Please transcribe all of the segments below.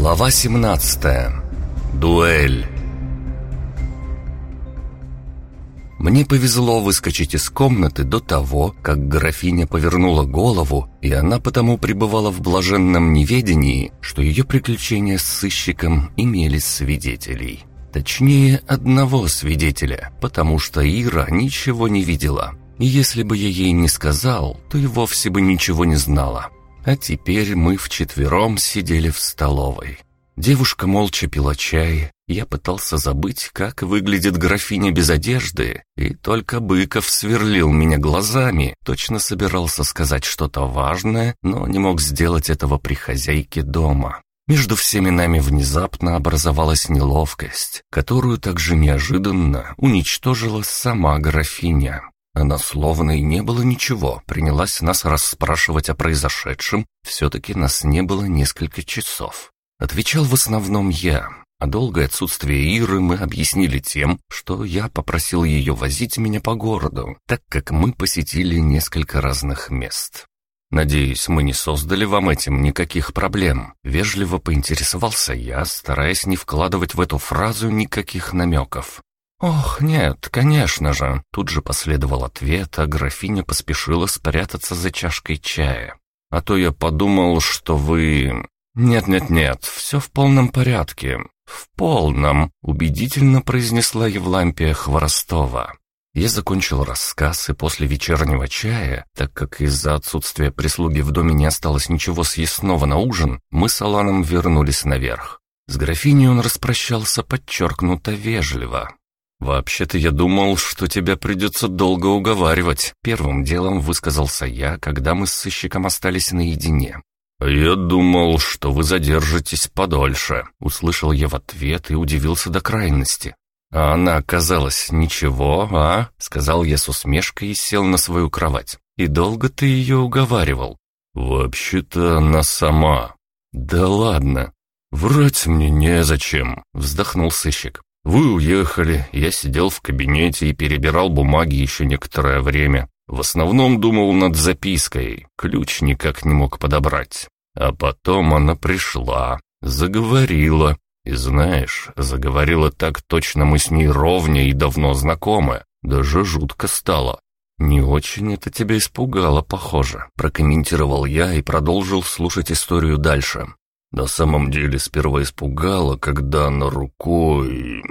Глава 17. Дуэль. Мне повезло выскочить из комнаты до того, как графиня повернула голову, и она потому пребывала в блаженном неведении, что ее приключения с сыщиком имели свидетелей. Точнее, одного свидетеля, потому что Ира ничего не видела. И если бы я ей не сказал, то и вовсе бы ничего не знала. А теперь мы вчетвером сидели в столовой. Девушка молча пила чай, я пытался забыть, как выглядит графиня без одежды, и только Быков сверлил меня глазами, точно собирался сказать что-то важное, но не мог сделать этого при хозяйке дома. Между всеми нами внезапно образовалась неловкость, которую также неожиданно уничтожила сама графиня. Она словно и не было ничего, принялась нас расспрашивать о произошедшем, все-таки нас не было несколько часов. Отвечал в основном я, а долгое отсутствие Иры мы объяснили тем, что я попросил ее возить меня по городу, так как мы посетили несколько разных мест. «Надеюсь, мы не создали вам этим никаких проблем», — вежливо поинтересовался я, стараясь не вкладывать в эту фразу никаких намеков. «Ох, нет, конечно же!» Тут же последовал ответ, а графиня поспешила спрятаться за чашкой чая. «А то я подумал, что вы...» «Нет-нет-нет, все в полном порядке. В полном», — убедительно произнесла Евлампия Хворостова. Я закончил рассказ, и после вечернего чая, так как из-за отсутствия прислуги в доме не осталось ничего съестного на ужин, мы с Аланом вернулись наверх. С графиней он распрощался подчеркнуто вежливо. «Вообще-то я думал, что тебя придется долго уговаривать», — первым делом высказался я, когда мы с сыщиком остались наедине. «Я думал, что вы задержитесь подольше», — услышал я в ответ и удивился до крайности. «А она оказалась ничего, а?» — сказал я с усмешкой и сел на свою кровать. «И долго ты ее уговаривал?» «Вообще-то она сама». «Да ладно. Врать мне незачем», — вздохнул сыщик. Вы уехали, я сидел в кабинете и перебирал бумаги еще некоторое время. В основном думал над запиской, ключ никак не мог подобрать. А потом она пришла, заговорила. И знаешь, заговорила так точно мы с ней ровня и давно знакомы. Даже жутко стало. «Не очень это тебя испугало, похоже», — прокомментировал я и продолжил слушать историю дальше. На самом деле сперва испугала, когда она рукой...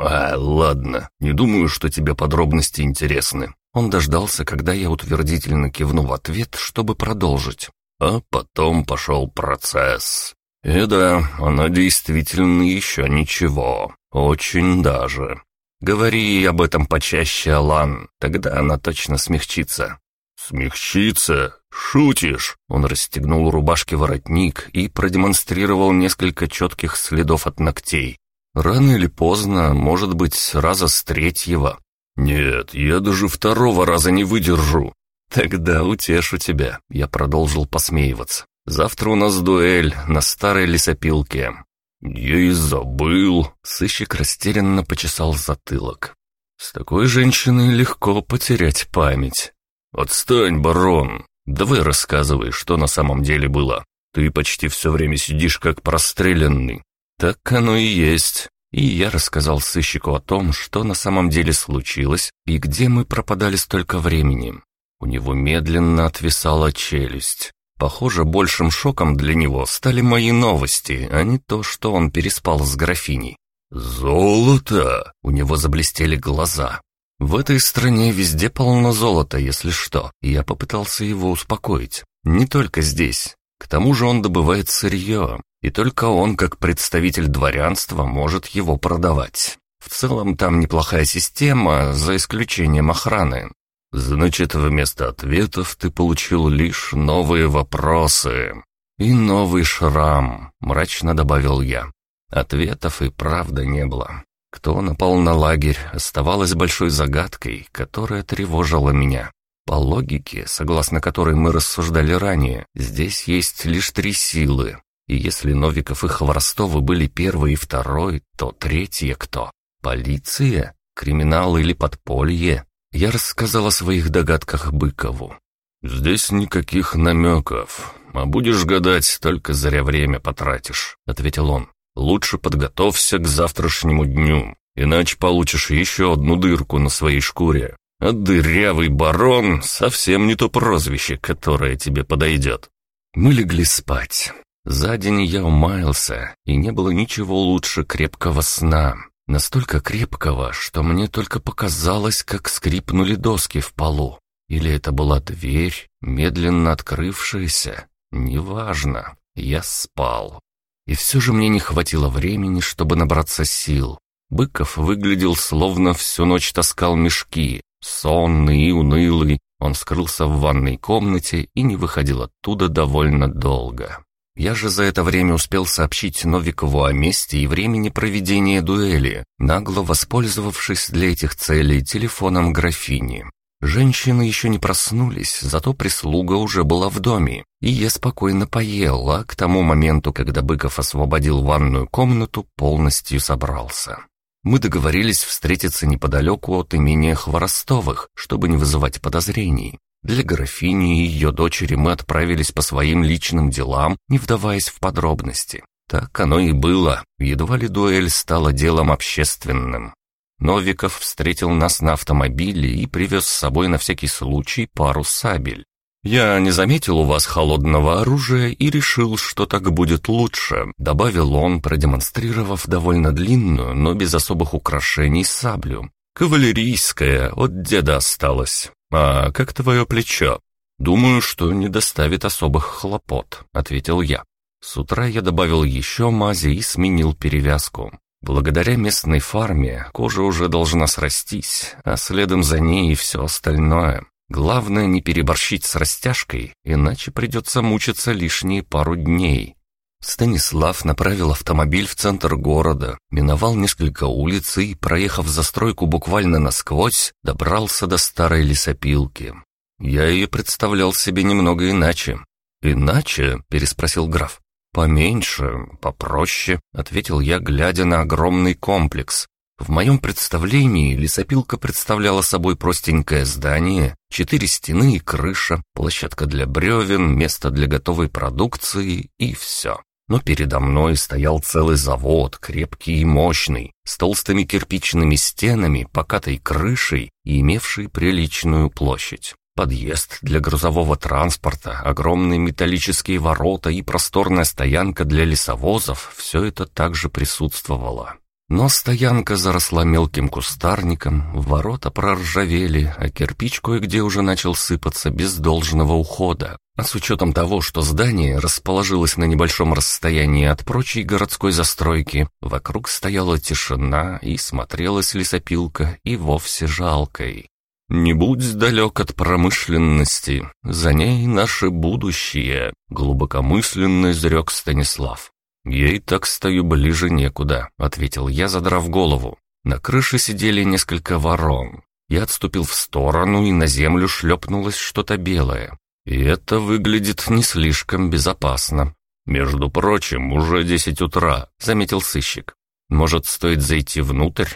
А, ладно, не думаю, что тебе подробности интересны. Он дождался, когда я утвердительно кивну в ответ, чтобы продолжить. А потом пошел процесс. И да, она действительно еще ничего. Очень даже. Говори об этом почаще, Алан, тогда она точно смягчится. Смягчится? «Шутишь?» Он расстегнул рубашки воротник и продемонстрировал несколько четких следов от ногтей. «Рано или поздно, может быть, раза с третьего». «Нет, я даже второго раза не выдержу». «Тогда утешу тебя», — я продолжил посмеиваться. «Завтра у нас дуэль на старой лесопилке». «Я и забыл», — сыщик растерянно почесал затылок. «С такой женщиной легко потерять память». «Отстань, барон, Давай рассказывай, что на самом деле было. Ты почти все время сидишь как простреленный. Так оно и есть. И я рассказал сыщику о том, что на самом деле случилось и где мы пропадали столько времени. У него медленно отвисала челюсть. Похоже, большим шоком для него стали мои новости, а не то, что он переспал с графиней. «Золото!» — у него заблестели глаза. В этой стране везде полно золота, если что, и я попытался его успокоить. Не только здесь. К тому же он добывает сырье, и только он, как представитель дворянства, может его продавать. В целом там неплохая система, за исключением охраны. Значит, вместо ответов ты получил лишь новые вопросы. И новый шрам, мрачно добавил я. Ответов и правда не было. Кто напал на лагерь, оставалось большой загадкой, которая тревожила меня. По логике, согласно которой мы рассуждали ранее, здесь есть лишь три силы. И если Новиков и Хворостовы были первый и второй, то третье кто? Полиция? Криминал или подполье? Я рассказал о своих догадках Быкову. «Здесь никаких намеков. а будешь гадать, только зря время потратишь», — ответил он. «Лучше подготовься к завтрашнему дню, иначе получишь еще одну дырку на своей шкуре. А дырявый барон — совсем не то прозвище, которое тебе подойдет». Мы легли спать. За день я умаялся, и не было ничего лучше крепкого сна. Настолько крепкого, что мне только показалось, как скрипнули доски в полу. Или это была дверь, медленно открывшаяся? Неважно, я спал. И все же мне не хватило времени, чтобы набраться сил. Быков выглядел словно всю ночь таскал мешки. Сонный и унылый, он скрылся в ванной комнате и не выходил оттуда довольно долго. Я же за это время успел сообщить Новикову о месте и времени проведения дуэли, нагло воспользовавшись для этих целей телефоном графини. Женщины еще не проснулись, зато прислуга уже была в доме, и я спокойно поел, а к тому моменту, когда Быков освободил ванную комнату, полностью собрался. Мы договорились встретиться неподалеку от имения Хворостовых, чтобы не вызывать подозрений. Для графини и ее дочери мы отправились по своим личным делам, не вдаваясь в подробности. Так оно и было, едва ли дуэль стала делом общественным. Новиков встретил нас на автомобиле и привез с собой на всякий случай пару сабель. «Я не заметил у вас холодного оружия и решил, что так будет лучше», добавил он, продемонстрировав довольно длинную, но без особых украшений саблю. «Кавалерийская, от деда осталась. А как твое плечо?» «Думаю, что не доставит особых хлопот», — ответил я. С утра я добавил еще мази и сменил перевязку. Благодаря местной фарме кожа уже должна срастись, а следом за ней и все остальное. Главное не переборщить с растяжкой, иначе придется мучиться лишние пару дней. Станислав направил автомобиль в центр города, миновал несколько улиц и, проехав застройку буквально насквозь, добрался до старой лесопилки. Я ее представлял себе немного иначе. «Иначе?» — переспросил граф. «Поменьше, попроще», — ответил я, глядя на огромный комплекс. В моем представлении лесопилка представляла собой простенькое здание, четыре стены и крыша, площадка для бревен, место для готовой продукции и все. Но передо мной стоял целый завод, крепкий и мощный, с толстыми кирпичными стенами, покатой крышей и имевший приличную площадь. Подъезд для грузового транспорта, огромные металлические ворота и просторная стоянка для лесовозов – все это также присутствовало. Но стоянка заросла мелким кустарником, ворота проржавели, а кирпич кое-где уже начал сыпаться без должного ухода. А с учетом того, что здание расположилось на небольшом расстоянии от прочей городской застройки, вокруг стояла тишина и смотрелась лесопилка и вовсе жалкой. «Не будь далек от промышленности, за ней наше будущее», — глубокомысленно изрек Станислав. «Я и так стою ближе некуда», — ответил я, задрав голову. На крыше сидели несколько ворон. Я отступил в сторону, и на землю шлепнулось что-то белое. И это выглядит не слишком безопасно. «Между прочим, уже десять утра», — заметил сыщик. «Может, стоит зайти внутрь?»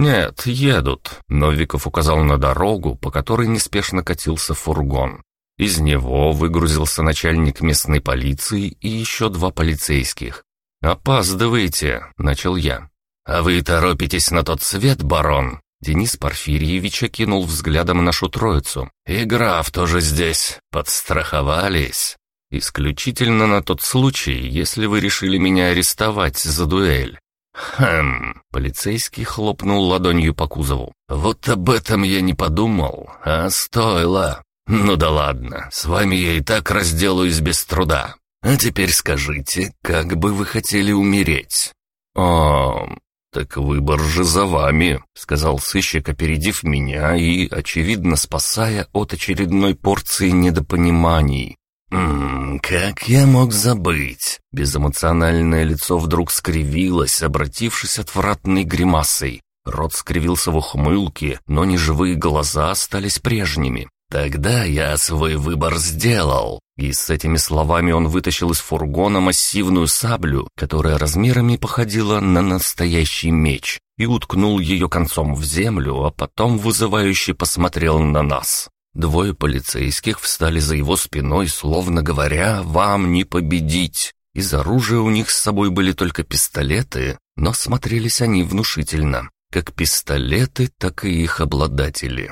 «Нет, едут», — Новиков указал на дорогу, по которой неспешно катился фургон. Из него выгрузился начальник местной полиции и еще два полицейских. «Опаздываете», — начал я. «А вы торопитесь на тот свет, барон?» Денис Порфирьевич окинул взглядом нашу троицу. «И граф тоже здесь. Подстраховались. Исключительно на тот случай, если вы решили меня арестовать за дуэль. «Хм...» — полицейский хлопнул ладонью по кузову. «Вот об этом я не подумал, а стоило. Ну да ладно, с вами я и так разделаюсь без труда. А теперь скажите, как бы вы хотели умереть?» «О, так выбор же за вами», — сказал сыщик, опередив меня и, очевидно, спасая от очередной порции недопониманий. «Ммм, как я мог забыть?» Безэмоциональное лицо вдруг скривилось, обратившись отвратной гримасой. Рот скривился в ухмылке, но неживые глаза остались прежними. «Тогда я свой выбор сделал». И с этими словами он вытащил из фургона массивную саблю, которая размерами походила на настоящий меч, и уткнул ее концом в землю, а потом вызывающе посмотрел на нас. Двое полицейских встали за его спиной, словно говоря «Вам не победить!» Из оружия у них с собой были только пистолеты, но смотрелись они внушительно, как пистолеты, так и их обладатели.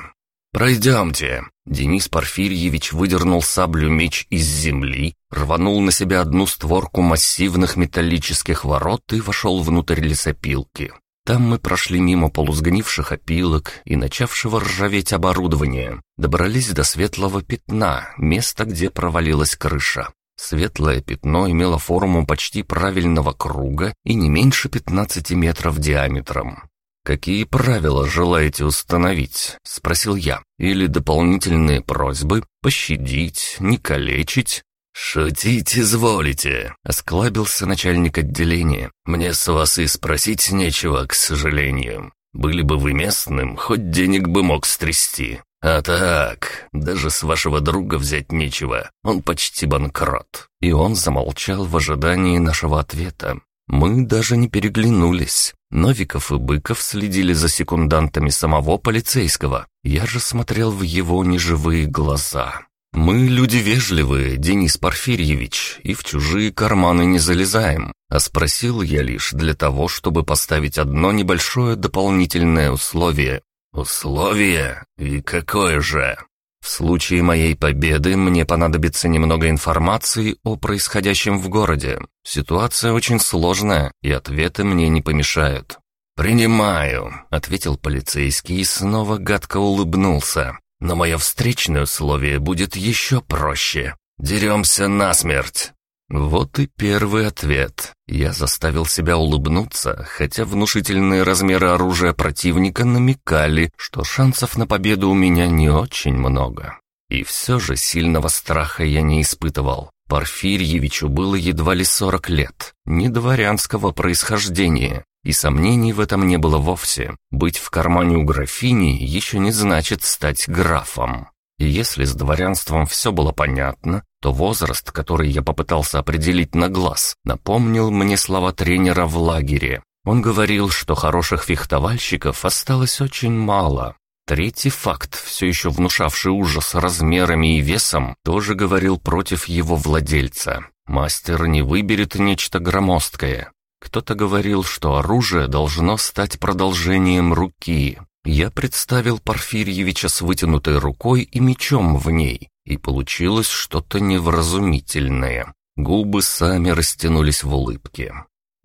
«Пройдемте!» Денис Порфирьевич выдернул саблю-меч из земли, рванул на себя одну створку массивных металлических ворот и вошел внутрь лесопилки. Там мы прошли мимо полусгнивших опилок и начавшего ржаветь оборудования, добрались до светлого пятна, места, где провалилась крыша. Светлое пятно имело форму почти правильного круга и не меньше 15 метров диаметром. «Какие правила желаете установить?» — спросил я. «Или дополнительные просьбы? Пощадить? Не калечить?» «Шутить изволите», — осклабился начальник отделения. «Мне с вас и спросить нечего, к сожалению. Были бы вы местным, хоть денег бы мог стрясти. А так, даже с вашего друга взять нечего, он почти банкрот». И он замолчал в ожидании нашего ответа. Мы даже не переглянулись. Новиков и Быков следили за секундантами самого полицейского. Я же смотрел в его неживые глаза. «Мы люди вежливые, Денис Порфирьевич, и в чужие карманы не залезаем», а спросил я лишь для того, чтобы поставить одно небольшое дополнительное условие. «Условие? И какое же?» В случае моей победы мне понадобится немного информации о происходящем в городе. Ситуация очень сложная, и ответы мне не помешают. «Принимаю», — ответил полицейский и снова гадко улыбнулся. «Но мое встречное условие будет еще проще. Деремся насмерть». Вот и первый ответ. Я заставил себя улыбнуться, хотя внушительные размеры оружия противника намекали, что шансов на победу у меня не очень много. И все же сильного страха я не испытывал. Порфирьевичу было едва ли сорок лет, не дворянского происхождения, и сомнений в этом не было вовсе. Быть в кармане у графини еще не значит стать графом. И если с дворянством все было понятно, то возраст, который я попытался определить на глаз, напомнил мне слова тренера в лагере. Он говорил, что хороших фехтовальщиков осталось очень мало. Третий факт, все еще внушавший ужас размерами и весом, тоже говорил против его владельца. Мастер не выберет нечто громоздкое. Кто-то говорил, что оружие должно стать продолжением руки. Я представил Порфирьевича с вытянутой рукой и мечом в ней, и получилось что-то невразумительное. Губы сами растянулись в улыбке.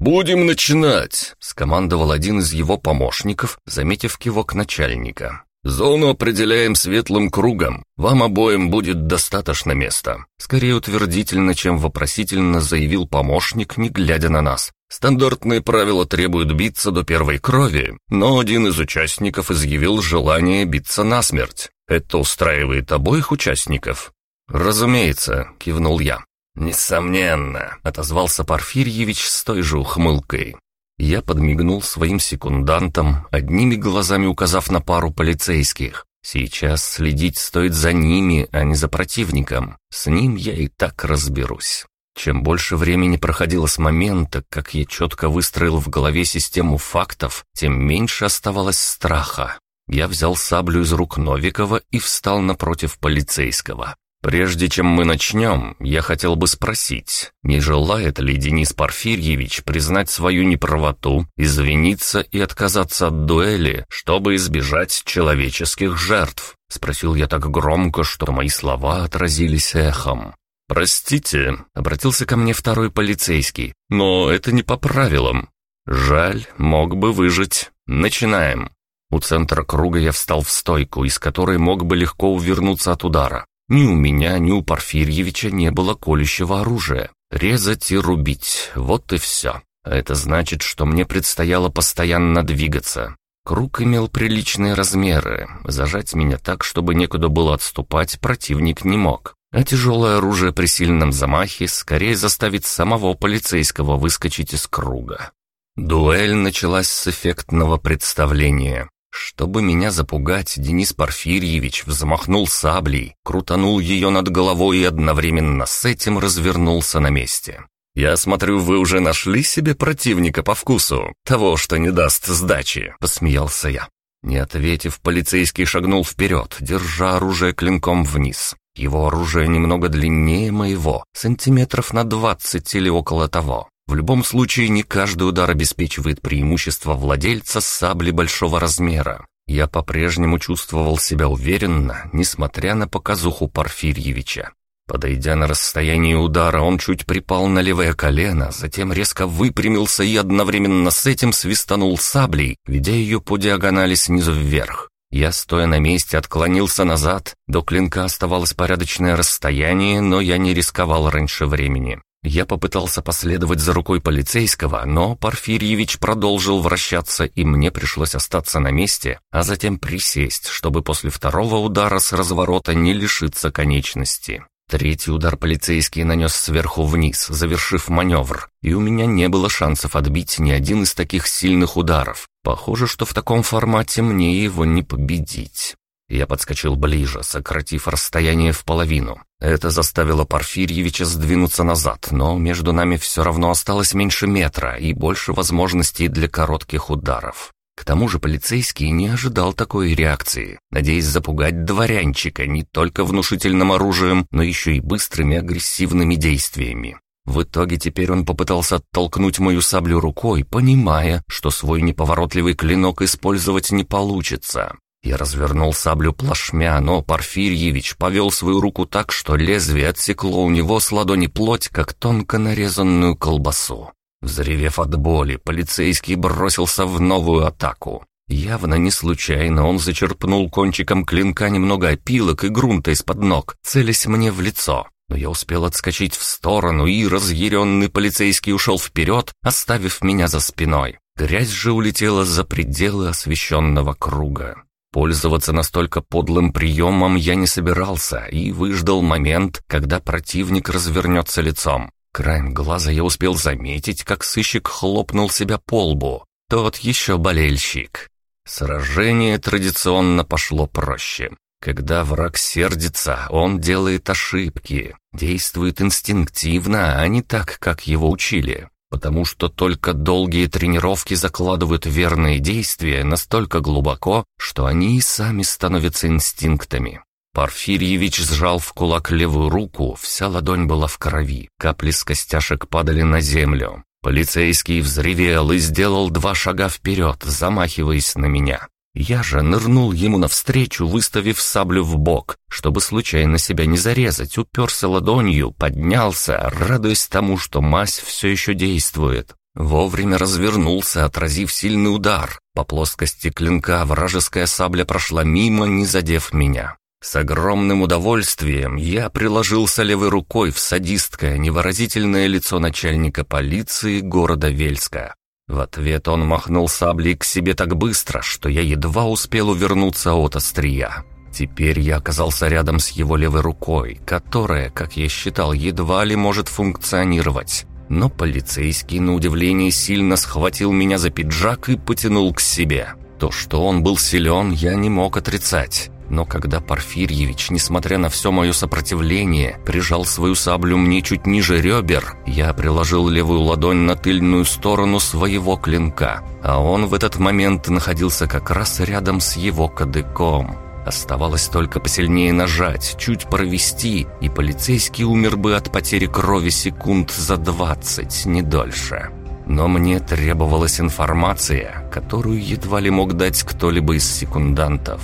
«Будем начинать!» — скомандовал один из его помощников, заметив кивок начальника. «Зону определяем светлым кругом. Вам обоим будет достаточно места». Скорее утвердительно, чем вопросительно заявил помощник, не глядя на нас. Стандартные правила требуют биться до первой крови, но один из участников изъявил желание биться насмерть. Это устраивает обоих участников? «Разумеется», — кивнул я. «Несомненно», — отозвался Порфирьевич с той же ухмылкой. Я подмигнул своим секундантам, одними глазами указав на пару полицейских. Сейчас следить стоит за ними, а не за противником. С ним я и так разберусь. Чем больше времени проходило с момента, как я четко выстроил в голове систему фактов, тем меньше оставалось страха. Я взял саблю из рук Новикова и встал напротив полицейского. Прежде чем мы начнем, я хотел бы спросить, не желает ли Денис Порфирьевич признать свою неправоту, извиниться и отказаться от дуэли, чтобы избежать человеческих жертв? Спросил я так громко, что мои слова отразились эхом. «Простите», — обратился ко мне второй полицейский, — «но это не по правилам. Жаль, мог бы выжить. Начинаем». У центра круга я встал в стойку, из которой мог бы легко увернуться от удара. Ни у меня, ни у Порфирьевича не было колющего оружия. Резать и рубить — вот и все. А это значит, что мне предстояло постоянно двигаться. Круг имел приличные размеры. Зажать меня так, чтобы некуда было отступать, противник не мог. А тяжелое оружие при сильном замахе скорее заставит самого полицейского выскочить из круга. Дуэль началась с эффектного представления. Чтобы меня запугать, Денис Порфирьевич взмахнул саблей, крутанул ее над головой и одновременно с этим развернулся на месте. «Я смотрю, вы уже нашли себе противника по вкусу, того, что не даст сдачи», — посмеялся я. Не ответив, полицейский шагнул вперед, держа оружие клинком вниз. Его оружие немного длиннее моего, сантиметров на двадцать или около того. В любом случае, не каждый удар обеспечивает преимущество владельца сабли большого размера. Я по-прежнему чувствовал себя уверенно, несмотря на показуху Порфирьевича. Подойдя на расстояние удара, он чуть припал на левое колено, затем резко выпрямился и одновременно с этим свистанул саблей, ведя ее по диагонали снизу вверх. Я, стоя на месте, отклонился назад. До клинка оставалось порядочное расстояние, но я не рисковал раньше времени. Я попытался последовать за рукой полицейского, но Порфирьевич продолжил вращаться, и мне пришлось остаться на месте, а затем присесть, чтобы после второго удара с разворота не лишиться конечности. Третий удар полицейский нанес сверху вниз, завершив маневр, и у меня не было шансов отбить ни один из таких сильных ударов. Похоже, что в таком формате мне его не победить. Я подскочил ближе, сократив расстояние в половину. Это заставило Порфирьевича сдвинуться назад, но между нами все равно осталось меньше метра и больше возможностей для коротких ударов. К тому же полицейский не ожидал такой реакции, надеясь запугать дворянчика не только внушительным оружием, но еще и быстрыми агрессивными действиями. В итоге теперь он попытался оттолкнуть мою саблю рукой, понимая, что свой неповоротливый клинок использовать не получится. Я развернул саблю плашмя, но Порфирьевич повел свою руку так, что лезвие отсекло у него с ладони плоть, как тонко нарезанную колбасу. Взревев от боли, полицейский бросился в новую атаку. Явно не случайно он зачерпнул кончиком клинка немного опилок и грунта из-под ног, целясь мне в лицо. Но я успел отскочить в сторону, и разъяренный полицейский ушел вперед, оставив меня за спиной. Грязь же улетела за пределы освещенного круга. Пользоваться настолько подлым приемом я не собирался и выждал момент, когда противник развернется лицом. Краем глаза я успел заметить, как сыщик хлопнул себя по лбу. Тот еще болельщик. Сражение традиционно пошло проще. Когда враг сердится, он делает ошибки, действует инстинктивно, а не так, как его учили потому что только долгие тренировки закладывают верные действия настолько глубоко, что они и сами становятся инстинктами. Порфирьевич сжал в кулак левую руку, вся ладонь была в крови, капли с костяшек падали на землю. Полицейский взревел и сделал два шага вперед, замахиваясь на меня. Я же нырнул ему навстречу, выставив саблю в бок, чтобы случайно себя не зарезать, уперся ладонью, поднялся, радуясь тому, что мазь все еще действует. Вовремя развернулся, отразив сильный удар. По плоскости клинка вражеская сабля прошла мимо, не задев меня. С огромным удовольствием я приложился левой рукой в садистское, невыразительное лицо начальника полиции города Вельска. В ответ он махнул саблей к себе так быстро, что я едва успел увернуться от острия. Теперь я оказался рядом с его левой рукой, которая, как я считал, едва ли может функционировать. Но полицейский, на удивление, сильно схватил меня за пиджак и потянул к себе. То, что он был силен, я не мог отрицать. Но когда Порфирьевич, несмотря на все мое сопротивление, прижал свою саблю мне чуть ниже ребер, я приложил левую ладонь на тыльную сторону своего клинка, а он в этот момент находился как раз рядом с его кадыком. Оставалось только посильнее нажать, чуть провести, и полицейский умер бы от потери крови секунд за двадцать, не дольше. Но мне требовалась информация, которую едва ли мог дать кто-либо из секундантов.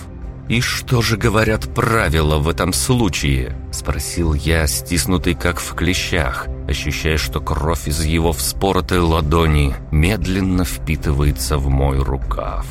«И что же говорят правила в этом случае?» – спросил я, стиснутый как в клещах, ощущая, что кровь из его вспоротой ладони медленно впитывается в мой рукав.